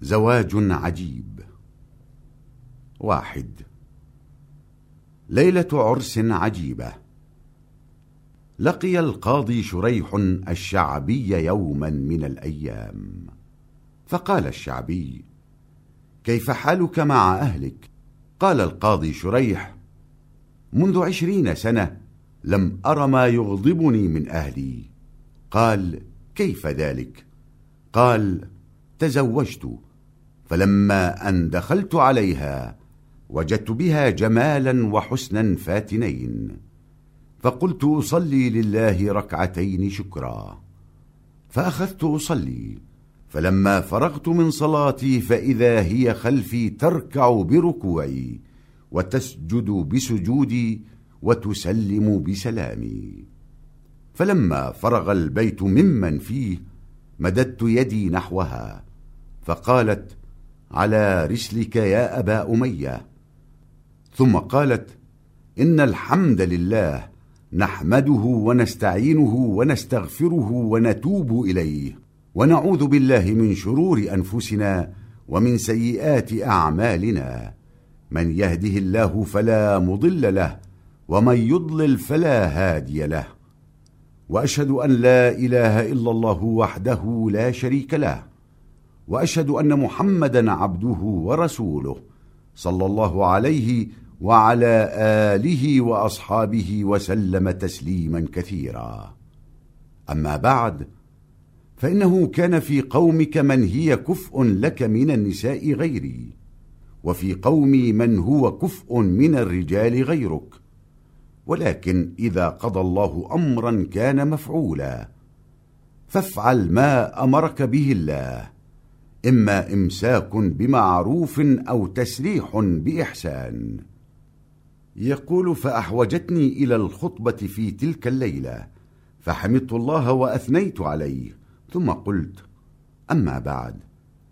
زواج عجيب. واحد. ليلة عرس عجيبة. لقي القاضي شريح الشعبي يوما من الأيام. فقال الشعبي كيف حالك مع أهلك؟ قال القاضي شريح منذ عشرين سنة لم أر ما يغضبني من أهلي. قال كيف ذلك؟ قال تزوجت فلما أن دخلت عليها وجدت بها جمالا وحسنا فاتنين. فقلت أصلي لله ركعتين شكرا. فأخذت أصلي. فلما فرغت من صلاتي فإذا هي خلفي تركع بركوعي وتسجد بسجودي وتسلم بسلامي. فلما فرغ البيت ممن فيه مددت يدي نحوها. فقالت على رسلك يا أبا أمية. ثم قالت إن الحمد لله نحمده ونستعينه ونستغفره ونتوب إليه ونعوذ بالله من شرور أنفسنا ومن سيئات أعمالنا. من يهده الله فلا مضل له ومن يضلل فلا هادي له. وأشهد أن لا إله إلا الله وحده لا شريك له. وأشهد أن محمدا عبده ورسوله صلى الله عليه وعلى آله وأصحابه وسلم تسليما كثيرا. أما بعد فإنه كان في قومك من هي كفء لك من النساء غيري وفي قومي من هو كفء من الرجال غيرك. ولكن إذا قضى الله أمرا كان مفعولا فافعل ما أمرك به الله. إما إمساك بمعروف أو تسريح بإحسان. يقول فأحوجتني إلى الخطبة في تلك الليلة فحمدت الله وأثنيت عليه. ثم قلت أما بعد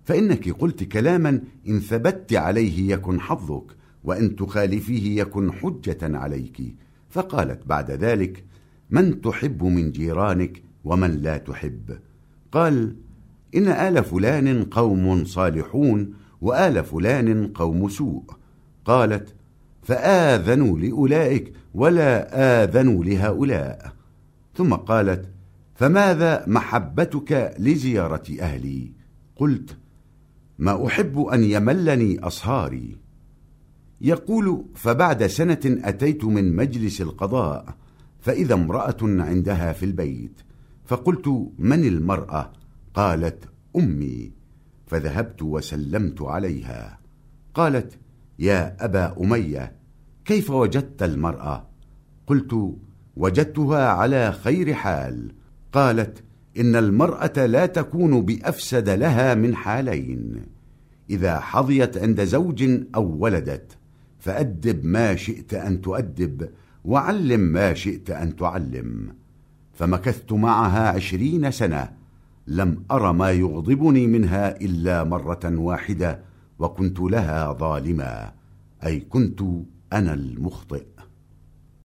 فإنك قلت كلاما إن ثبت عليه يكن حظك وإن تخالفيه يكن حجة عليك. فقالت بعد ذلك من تحب من جيرانك ومن لا تحب. قال إن آل فلان قوم صالحون وآل فلان قوم سوء. قالت فآذنوا لأولئك ولا آذنوا لهؤلاء. ثم قالت فماذا محبتك لزيارة أهلي؟ قلت ما أحب أن يملني أصهاري. يقول فبعد سنة أتيت من مجلس القضاء فإذا امرأة عندها في البيت. فقلت من المرأة؟ قالت أمي فذهبت وسلمت عليها. قالت يا أبا أمية كيف وجدت المرأة؟ قلت وجدتها على خير حال. قالت إن المرأة لا تكون بأفسد لها من حالين. إذا حظيت عند زوج أو ولدت فأدب ما شئت أن تؤدب وعلم ما شئت أن تعلم. فمكثت معها عشرين سنة لم أر ما يغضبني منها إلا مرة واحدة وكنت لها ظالما أي كنت أنا المخطئ.